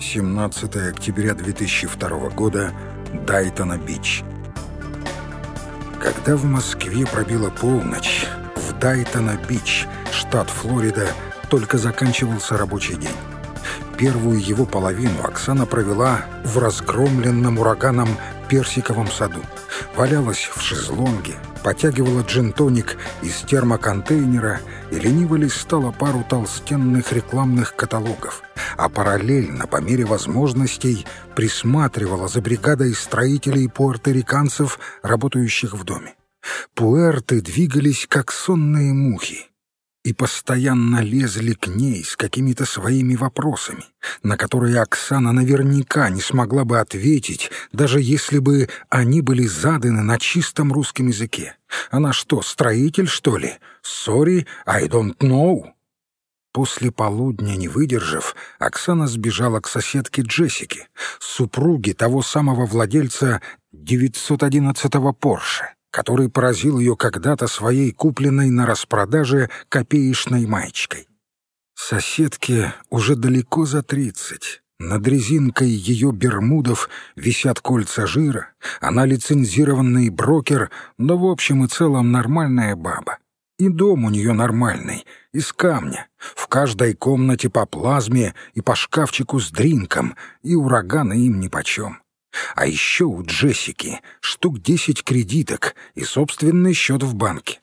17 октября 2002 года, Дайтона-Бич. Когда в Москве пробила полночь, в Дайтона-Бич, штат Флорида, только заканчивался рабочий день. Первую его половину Оксана провела в разгромленном ураганом персиковом саду. Валялась в шезлонге, потягивала джин-тоник из термоконтейнера и лениво листала пару толстенных рекламных каталогов, а параллельно, по мере возможностей, присматривала за бригадой строителей пуэрториканцев, работающих в доме. Пуэрты двигались, как сонные мухи, и постоянно лезли к ней с какими-то своими вопросами, на которые Оксана наверняка не смогла бы ответить, даже если бы они были заданы на чистом русском языке. Она что, строитель, что ли? Sorry, I don't know. После полудня, не выдержав, Оксана сбежала к соседке Джессике, супруге того самого владельца 911-го Порше который поразил ее когда-то своей купленной на распродаже копеечной маечкой. Соседке уже далеко за тридцать. Над резинкой ее бермудов висят кольца жира, она лицензированный брокер, но в общем и целом нормальная баба. И дом у нее нормальный, из камня, в каждой комнате по плазме и по шкафчику с дринком, и ураганы им нипочем. А еще у Джессики штук десять кредиток и собственный счет в банке.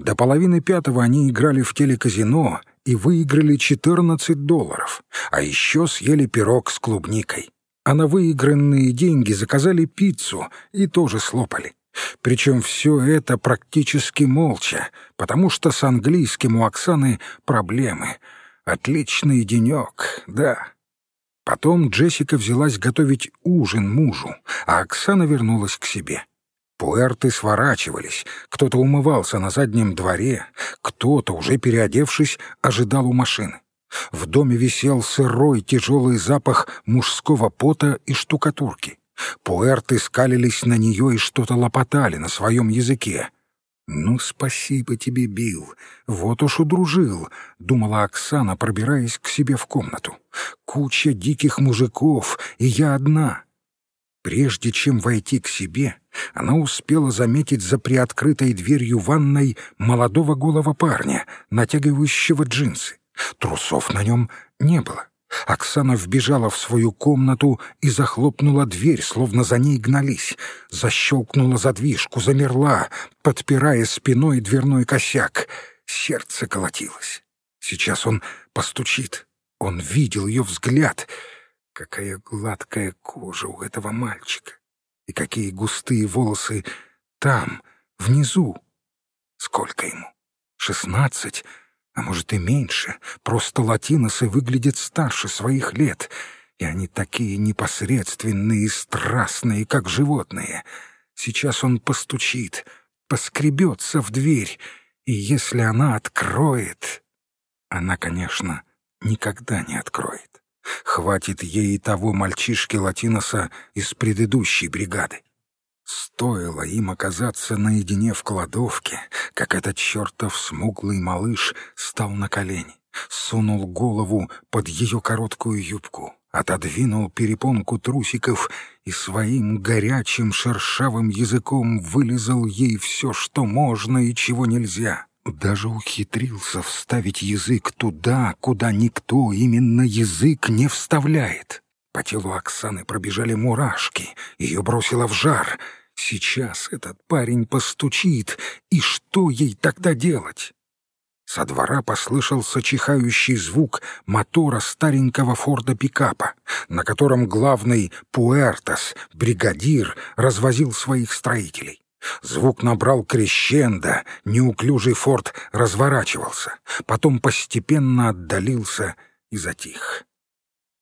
До половины пятого они играли в телеказино и выиграли 14 долларов, а еще съели пирог с клубникой. А на выигранные деньги заказали пиццу и тоже слопали. Причем все это практически молча, потому что с английским у Оксаны проблемы. Отличный денек, да. Потом Джессика взялась готовить ужин мужу, а Оксана вернулась к себе. Пуэрты сворачивались, кто-то умывался на заднем дворе, кто-то, уже переодевшись, ожидал у машины. В доме висел сырой тяжелый запах мужского пота и штукатурки. Пуэрты скалились на нее и что-то лопотали на своем языке. «Ну, спасибо тебе, Билл, вот уж удружил», — думала Оксана, пробираясь к себе в комнату. «Куча диких мужиков, и я одна». Прежде чем войти к себе, она успела заметить за приоткрытой дверью ванной молодого голого парня, натягивающего джинсы. Трусов на нем не было. Оксана вбежала в свою комнату и захлопнула дверь, словно за ней гнались. Защелкнула задвижку, замерла, подпирая спиной дверной косяк. Сердце колотилось. Сейчас он постучит. Он видел ее взгляд. Какая гладкая кожа у этого мальчика. И какие густые волосы там, внизу. Сколько ему? Шестнадцать? А может и меньше. Просто латиносы выглядят старше своих лет, и они такие непосредственные и страстные, как животные. Сейчас он постучит, поскребется в дверь, и если она откроет... Она, конечно, никогда не откроет. Хватит ей и того мальчишки-латиноса из предыдущей бригады. Стоило им оказаться наедине в кладовке, как этот чертов смуглый малыш стал на колени, сунул голову под ее короткую юбку, отодвинул перепонку трусиков и своим горячим шершавым языком вылезал ей все, что можно и чего нельзя. Даже ухитрился вставить язык туда, куда никто именно язык не вставляет. По телу Оксаны пробежали мурашки, ее бросило в жар. Сейчас этот парень постучит, и что ей тогда делать? Со двора послышался чихающий звук мотора старенького форда-пикапа, на котором главный Пуэртос, бригадир, развозил своих строителей. Звук набрал крещендо, неуклюжий форт разворачивался, потом постепенно отдалился и затих.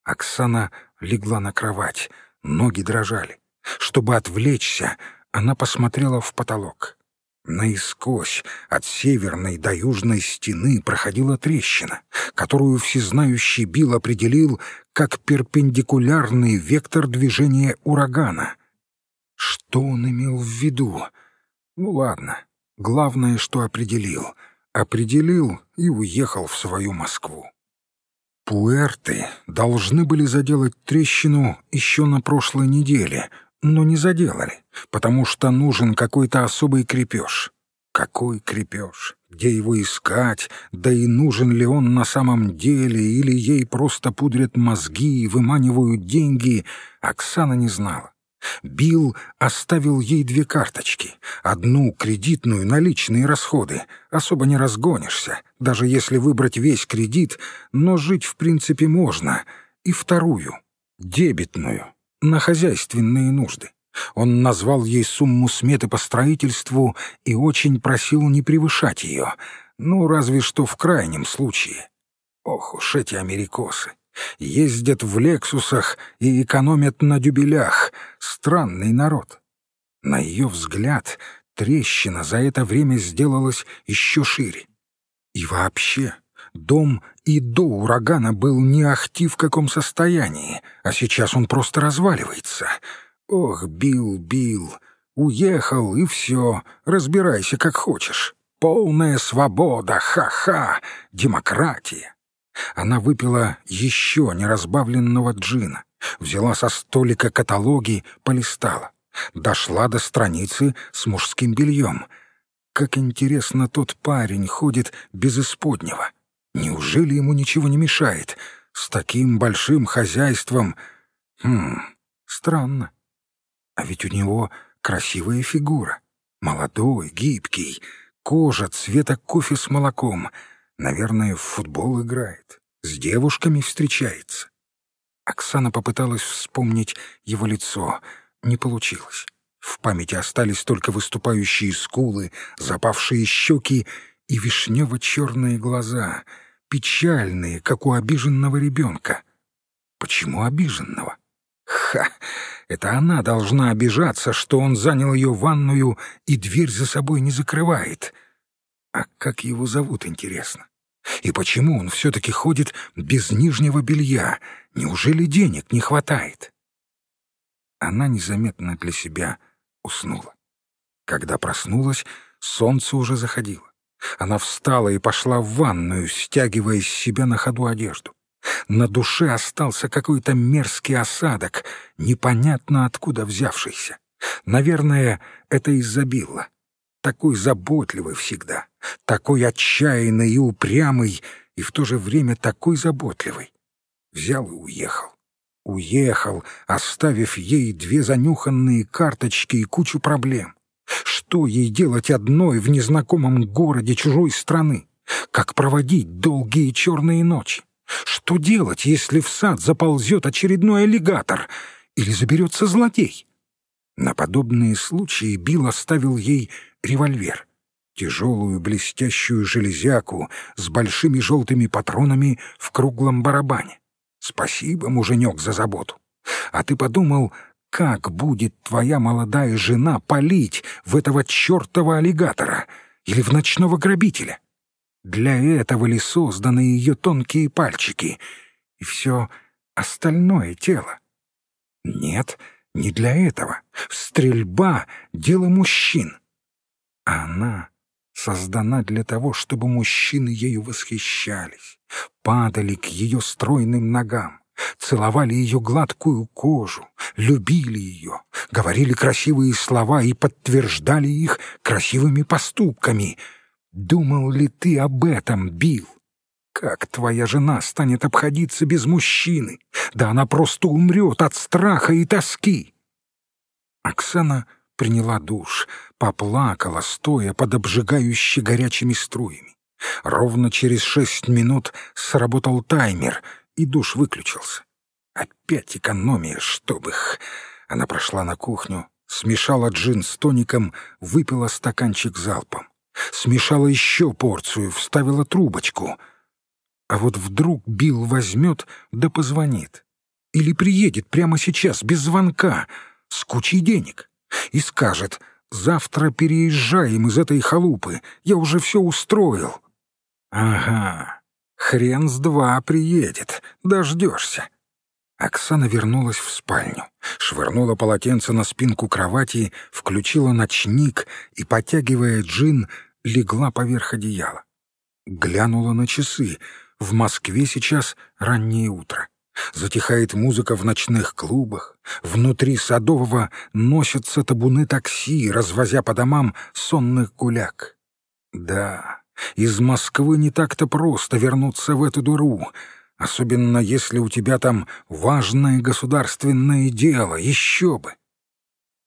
Оксана легла на кровать, ноги дрожали. Чтобы отвлечься, она посмотрела в потолок. Наискось от северной до южной стены проходила трещина, которую всезнающий Билл определил как перпендикулярный вектор движения урагана. Что он имел в виду? Ну ладно, главное, что определил. Определил и уехал в свою Москву. Пуэрты должны были заделать трещину еще на прошлой неделе, но не заделали, потому что нужен какой-то особый крепеж. Какой крепеж? Где его искать? Да и нужен ли он на самом деле, или ей просто пудрят мозги и выманивают деньги, Оксана не знала. Билл оставил ей две карточки. Одну кредитную на личные расходы. Особо не разгонишься, даже если выбрать весь кредит, но жить в принципе можно. И вторую, дебетную, на хозяйственные нужды. Он назвал ей сумму сметы по строительству и очень просил не превышать ее. Ну, разве что в крайнем случае. Ох уж эти америкосы ездят в «Лексусах» и экономят на дюбелях. Странный народ. На ее взгляд, трещина за это время сделалась еще шире. И вообще, дом и до урагана был не ахти в каком состоянии, а сейчас он просто разваливается. Ох, Бил, Бил, уехал, и все, разбирайся как хочешь. Полная свобода, ха-ха, демократия. Она выпила еще неразбавленного джина, взяла со столика каталоги, полистала. Дошла до страницы с мужским бельем. Как интересно тот парень ходит без исподнего. Неужели ему ничего не мешает? С таким большим хозяйством... Хм, странно. А ведь у него красивая фигура. Молодой, гибкий, кожа цвета кофе с молоком — Наверное, в футбол играет, с девушками встречается. Оксана попыталась вспомнить его лицо. Не получилось. В памяти остались только выступающие скулы, запавшие щеки и вишнево-черные глаза, печальные, как у обиженного ребенка. Почему обиженного? Ха! Это она должна обижаться, что он занял ее ванную и дверь за собой не закрывает. А как его зовут, интересно? И почему он все-таки ходит без нижнего белья? Неужели денег не хватает? Она незаметно для себя уснула. Когда проснулась, солнце уже заходило. Она встала и пошла в ванную, стягивая с себя на ходу одежду. На душе остался какой-то мерзкий осадок, непонятно откуда взявшийся. Наверное, это из-за Билла такой заботливый всегда, такой отчаянный и упрямый, и в то же время такой заботливый. Взял и уехал. Уехал, оставив ей две занюханные карточки и кучу проблем. Что ей делать одной в незнакомом городе чужой страны? Как проводить долгие черные ночи? Что делать, если в сад заползет очередной аллигатор или заберется злодей? На подобные случаи Билл оставил ей револьвер, тяжелую блестящую железяку с большими желтыми патронами в круглом барабане. Спасибо, муженек, за заботу. А ты подумал, как будет твоя молодая жена палить в этого чертова аллигатора или в ночного грабителя? Для этого ли созданы ее тонкие пальчики и все остальное тело? Нет, — не для этого. Стрельба — дело мужчин. А она создана для того, чтобы мужчины ею восхищались, падали к ее стройным ногам, целовали ее гладкую кожу, любили ее, говорили красивые слова и подтверждали их красивыми поступками. Думал ли ты об этом, Билл? Как твоя жена станет обходиться без мужчины? Да она просто умрет от страха и тоски. Оксана приняла душ, поплакала, стоя под обжигающе горячими струями. Ровно через шесть минут сработал таймер, и душ выключился. Опять экономия, чтоб их. Она прошла на кухню, смешала джин с тоником, выпила стаканчик залпом. Смешала еще порцию, вставила трубочку — а вот вдруг Билл возьмет да позвонит. Или приедет прямо сейчас, без звонка, с кучей денег, и скажет «Завтра переезжаем из этой халупы, я уже все устроил». Ага, хрен с два приедет, дождешься. Оксана вернулась в спальню, швырнула полотенце на спинку кровати, включила ночник и, потягивая джин, легла поверх одеяла. Глянула на часы — В Москве сейчас раннее утро. Затихает музыка в ночных клубах. Внутри Садового носятся табуны такси, развозя по домам сонных гуляк. Да, из Москвы не так-то просто вернуться в эту дуру, особенно если у тебя там важное государственное дело, еще бы.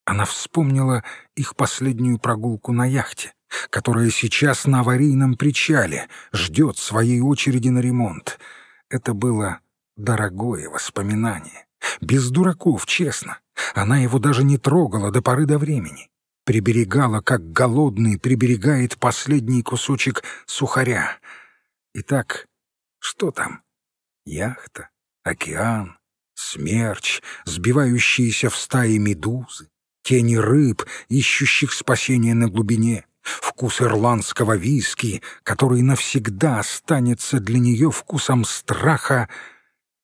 Она вспомнила их последнюю прогулку на яхте, которая сейчас на аварийном причале ждет своей очереди на ремонт. Это было дорогое воспоминание. Без дураков, честно. Она его даже не трогала до поры до времени. Приберегала, как голодный приберегает последний кусочек сухаря. Итак, что там? Яхта, океан, смерч, сбивающиеся в стаи медузы, тени рыб, ищущих спасения на глубине, вкус ирландского виски, который навсегда останется для нее вкусом страха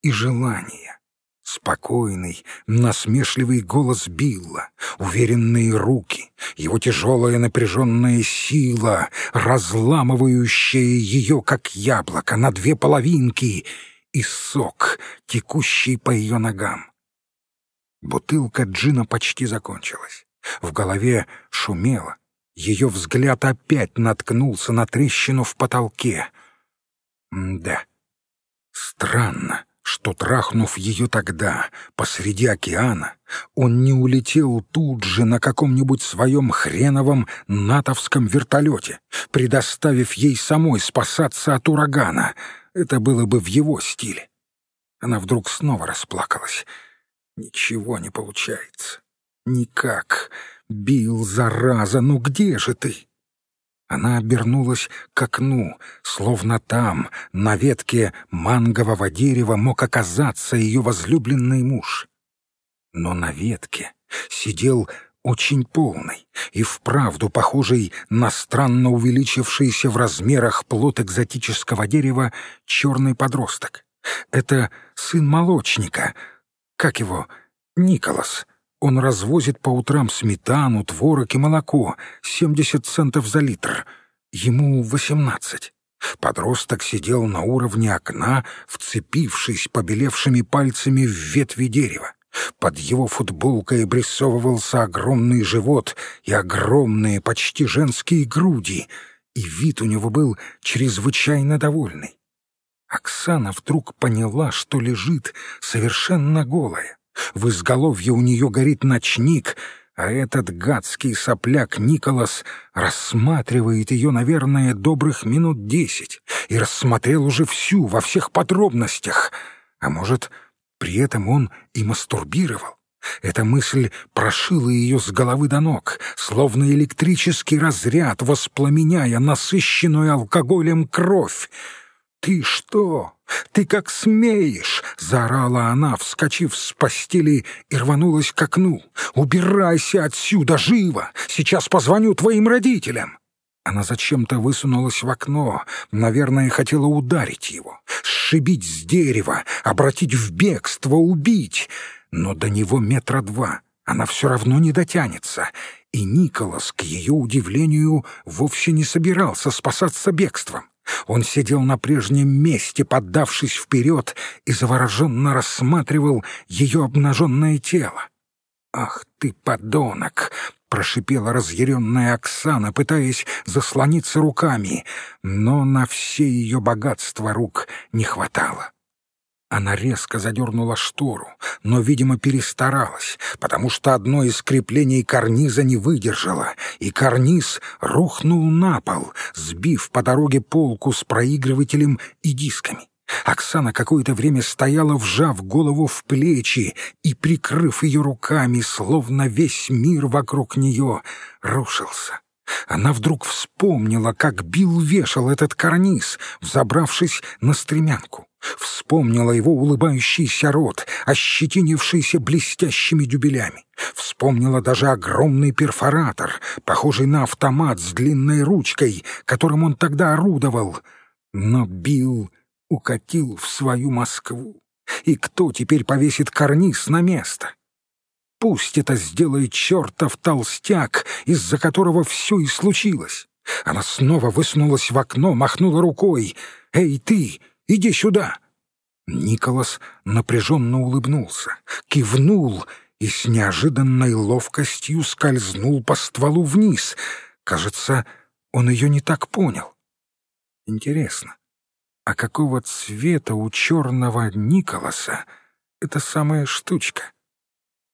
и желания. Спокойный, насмешливый голос Билла, уверенные руки, его тяжелая напряженная сила, разламывающая ее, как яблоко, на две половинки, и сок, текущий по ее ногам. Бутылка джина почти закончилась. В голове шумело. Ее взгляд опять наткнулся на трещину в потолке. М да, странно что, трахнув ее тогда, посреди океана, он не улетел тут же на каком-нибудь своем хреновом натовском вертолете, предоставив ей самой спасаться от урагана. Это было бы в его стиле. Она вдруг снова расплакалась. Ничего не получается. Никак. Бил, зараза, ну где же ты? Она обернулась к окну, словно там, на ветке мангового дерева, мог оказаться ее возлюбленный муж. Но на ветке сидел очень полный и вправду похожий на странно увеличившийся в размерах плод экзотического дерева черный подросток. Это сын молочника. Как его? Николас. Он развозит по утрам сметану, творог и молоко, 70 центов за литр. Ему 18. Подросток сидел на уровне окна, вцепившись побелевшими пальцами в ветви дерева. Под его футболкой обрисовывался огромный живот и огромные, почти женские груди, и вид у него был чрезвычайно довольный. Оксана вдруг поняла, что лежит совершенно голая. В изголовье у нее горит ночник, а этот гадский сопляк Николас рассматривает ее, наверное, добрых минут десять и рассмотрел уже всю, во всех подробностях. А может, при этом он и мастурбировал? Эта мысль прошила ее с головы до ног, словно электрический разряд, воспламеняя насыщенную алкоголем кровь. «Ты что? Ты как смеешь!» — заорала она, вскочив с постели и рванулась к окну. «Убирайся отсюда, живо! Сейчас позвоню твоим родителям!» Она зачем-то высунулась в окно, наверное, хотела ударить его, сшибить с дерева, обратить в бегство, убить. Но до него метра два она все равно не дотянется, и Николас, к ее удивлению, вовсе не собирался спасаться бегством. Он сидел на прежнем месте, поддавшись вперед, и завороженно рассматривал ее обнаженное тело. «Ах ты, подонок!» — прошипела разъяренная Оксана, пытаясь заслониться руками, но на все ее богатства рук не хватало. Она резко задернула штору, но, видимо, перестаралась, потому что одно из креплений карниза не выдержало, и карниз рухнул на пол, сбив по дороге полку с проигрывателем и дисками. Оксана какое-то время стояла, вжав голову в плечи и прикрыв ее руками, словно весь мир вокруг нее рушился. Она вдруг вспомнила, как Билл вешал этот карниз, взобравшись на стремянку. Вспомнила его улыбающийся рот, ощетинившийся блестящими дюбелями. Вспомнила даже огромный перфоратор, похожий на автомат с длинной ручкой, которым он тогда орудовал. Но Билл укатил в свою Москву. И кто теперь повесит карниз на место? Пусть это сделает чертов толстяк, из-за которого все и случилось. Она снова высунулась в окно, махнула рукой. «Эй, ты! Иди сюда!» Николас напряженно улыбнулся, кивнул и с неожиданной ловкостью скользнул по стволу вниз. Кажется, он ее не так понял. Интересно, а какого цвета у черного Николаса эта самая штучка?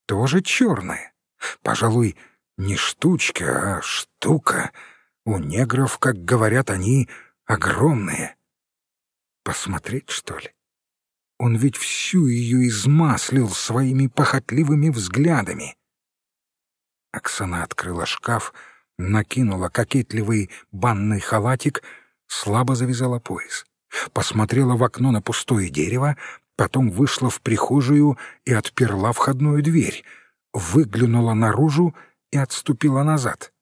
Тоже черная. Пожалуй, не штучка, а штука. У негров, как говорят они, огромные. Посмотреть, что ли? Он ведь всю ее измаслил своими похотливыми взглядами. Оксана открыла шкаф, накинула кокетливый банный халатик, слабо завязала пояс. Посмотрела в окно на пустое дерево, потом вышла в прихожую и отперла входную дверь, выглянула наружу и отступила назад.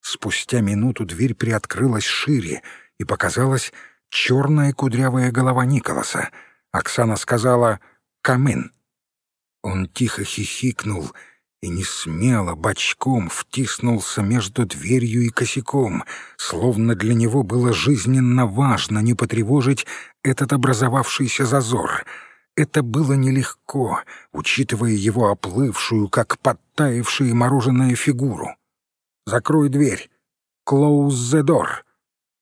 Спустя минуту дверь приоткрылась шире, и показалась черная кудрявая голова Николаса. Оксана сказала «Камин». Он тихо хихикнул и не смело бочком втиснулся между дверью и косяком, словно для него было жизненно важно не потревожить этот образовавшийся зазор. Это было нелегко, учитывая его оплывшую, как подтаявшее мороженое фигуру. «Закрой дверь! Close the door!»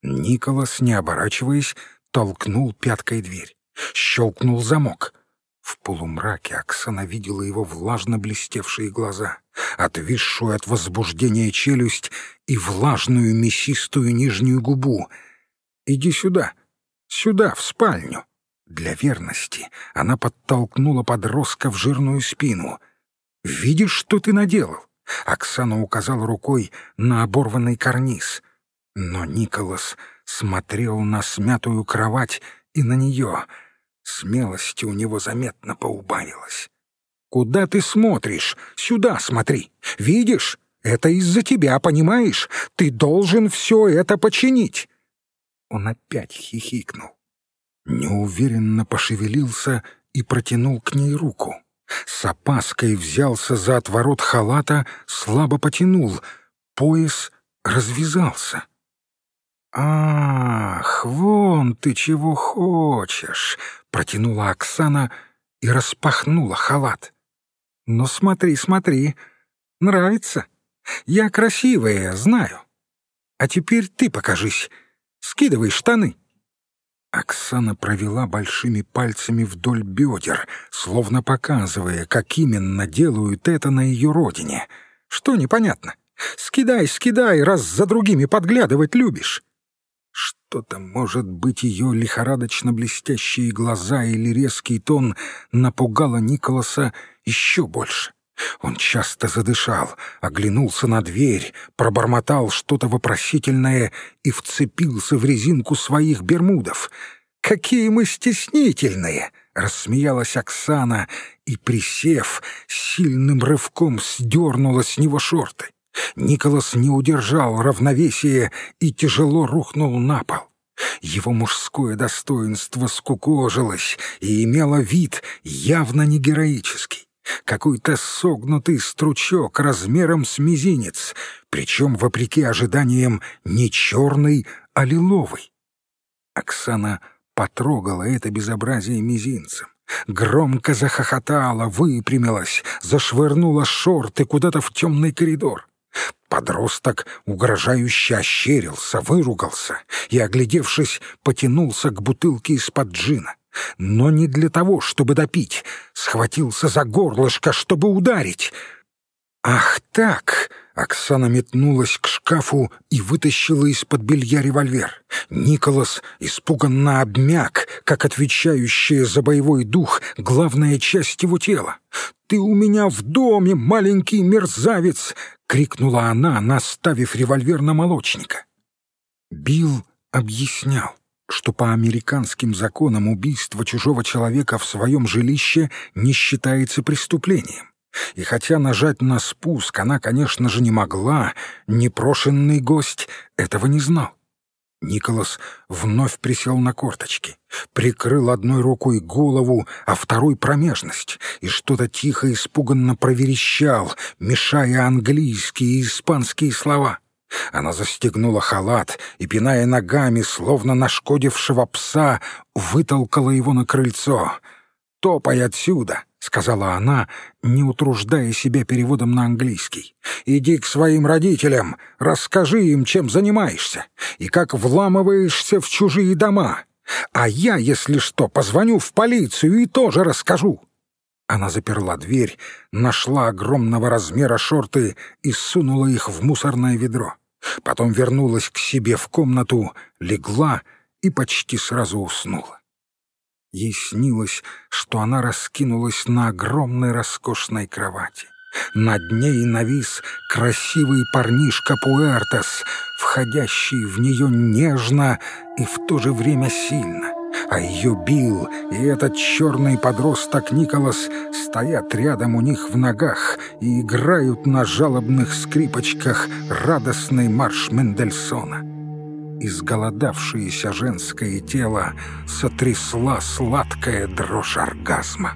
Николас, не оборачиваясь, толкнул пяткой дверь. Щелкнул замок. В полумраке Оксана видела его влажно блестевшие глаза, отвисшую от возбуждения челюсть и влажную мясистую нижнюю губу. «Иди сюда, сюда, в спальню». Для верности она подтолкнула подростка в жирную спину. «Видишь, что ты наделал?» Оксана указала рукой на оборванный карниз. Но Николас смотрел на смятую кровать и на нее. Смелости у него заметно поубавилось. «Куда ты смотришь? Сюда смотри. Видишь? Это из-за тебя, понимаешь? Ты должен все это починить!» Он опять хихикнул. Неуверенно пошевелился и протянул к ней руку. С опаской взялся за отворот халата, слабо потянул. Пояс развязался. «Ах, вон ты чего хочешь!» — протянула Оксана и распахнула халат. «Ну смотри, смотри, нравится. Я красивая, знаю. А теперь ты покажись. Скидывай штаны». Оксана провела большими пальцами вдоль бедер, словно показывая, как именно делают это на ее родине. Что непонятно? Скидай, скидай, раз за другими подглядывать любишь. Что-то, может быть, ее лихорадочно блестящие глаза или резкий тон напугало Николаса еще больше. Он часто задышал, оглянулся на дверь, пробормотал что-то вопросительное и вцепился в резинку своих бермудов. «Какие мы стеснительные!» — рассмеялась Оксана и, присев, сильным рывком сдернула с него шорты. Николас не удержал равновесия и тяжело рухнул на пол. Его мужское достоинство скукожилось и имело вид явно не героический. Какой-то согнутый стручок размером с мизинец, причем, вопреки ожиданиям, не черный, а лиловый. Оксана потрогала это безобразие мизинцем. Громко захохотала, выпрямилась, зашвырнула шорты куда-то в темный коридор. Подросток угрожающе ощерился, выругался и, оглядевшись, потянулся к бутылке из-под джина. Но не для того, чтобы допить, схватился за горлышко, чтобы ударить. «Ах так!» — Оксана метнулась к шкафу и вытащила из-под белья револьвер. Николас испуганно обмяк, как отвечающая за боевой дух главная часть его тела. «Ты у меня в доме, маленький мерзавец!» — крикнула она, наставив револьвер на молочника. Билл объяснял, что по американским законам убийство чужого человека в своем жилище не считается преступлением. И хотя нажать на спуск она, конечно же, не могла, непрошенный гость этого не знал. Николас вновь присел на корточки, прикрыл одной рукой голову, а второй — промежность, и что-то тихо испуганно проверещал, мешая английские и испанские слова. Она застегнула халат и, пиная ногами, словно нашкодившего пса, вытолкала его на крыльцо. «Топай отсюда!» — сказала она, не утруждая себя переводом на английский. «Иди к своим родителям, расскажи им, чем занимаешься и как вламываешься в чужие дома. А я, если что, позвоню в полицию и тоже расскажу». Она заперла дверь, нашла огромного размера шорты и сунула их в мусорное ведро. Потом вернулась к себе в комнату, легла и почти сразу уснула. Ей снилось, что она раскинулась на огромной роскошной кровати. Над ней навис красивый парнишка Пуэртес, входящий в нее нежно и в то же время сильно. А ее Билл и этот черный подросток Николас стоят рядом у них в ногах и играют на жалобных скрипочках радостный марш Мендельсона. Изголодавшееся женское тело сотрясла сладкая дрожь оргазма.